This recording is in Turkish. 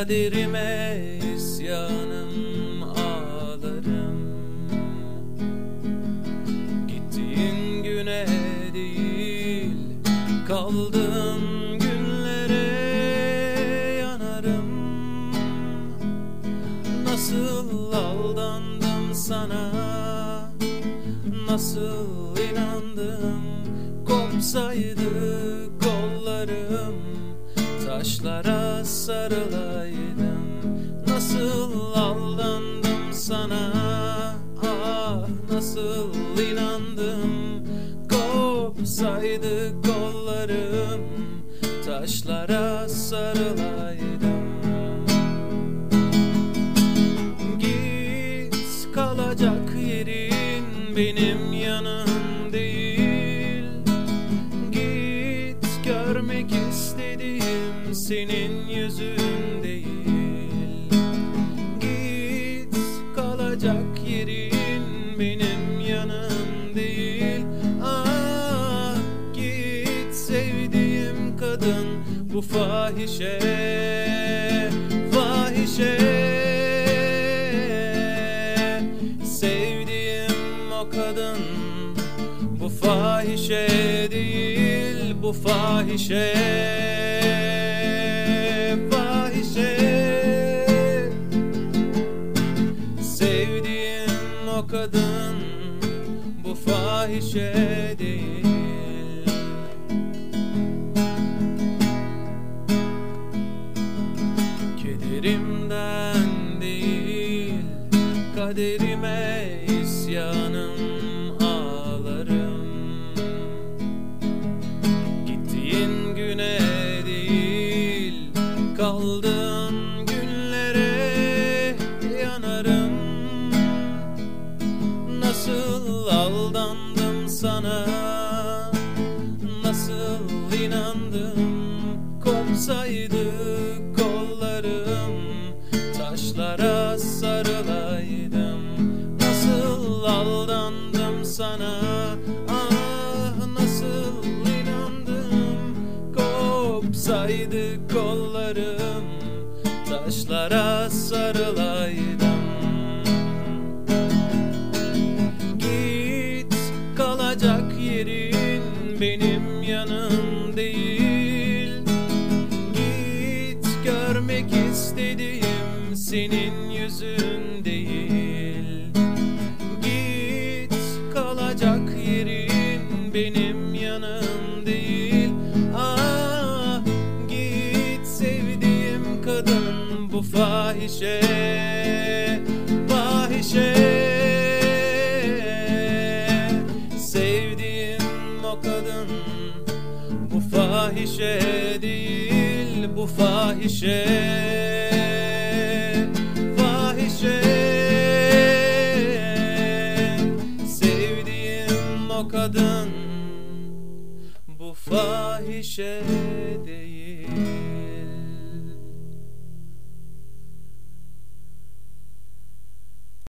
Kaderime isyanım ağlarım. Gittiğin güne değil Kaldığın günlere yanarım. Nasıl aldandım sana Nasıl inandım. Kopsaydı kollarım Taşlara sarılaydım. Nasıl aldandım sana? Ah nasıl inandım? Kopsaydı kollarım. Taşlara sarılaydım senin yüzün değil. Git kalacak yerin benim yanım değil. Ah git sevdiğim kadın bu fahişe Fahişe. Sevdiğim o kadın bu fahişe değil bu fahişe o kadın bu fahişe değil. Kederimden değil kaderime isyanım ağlarım. Gittiğin güne değil kaldığın günlere yanarım sana Nasıl inandım? Kopsaydı kollarım Taşlara sarılaydım. Nasıl aldandım sana? Ah nasıl inandım? Kopsaydı kollarım Taşlara sarılaydım kalacak yerin benim yanım değil. Git görmek istediğim senin yüzün değil. Git kalacak yerin benim yanım değil. Ah git sevdiğim kadın bu Fahişe o kadın. Bu fahişe değil bu fahişe. Fahişe. Sevdiğim o kadın. Bu fahişe değil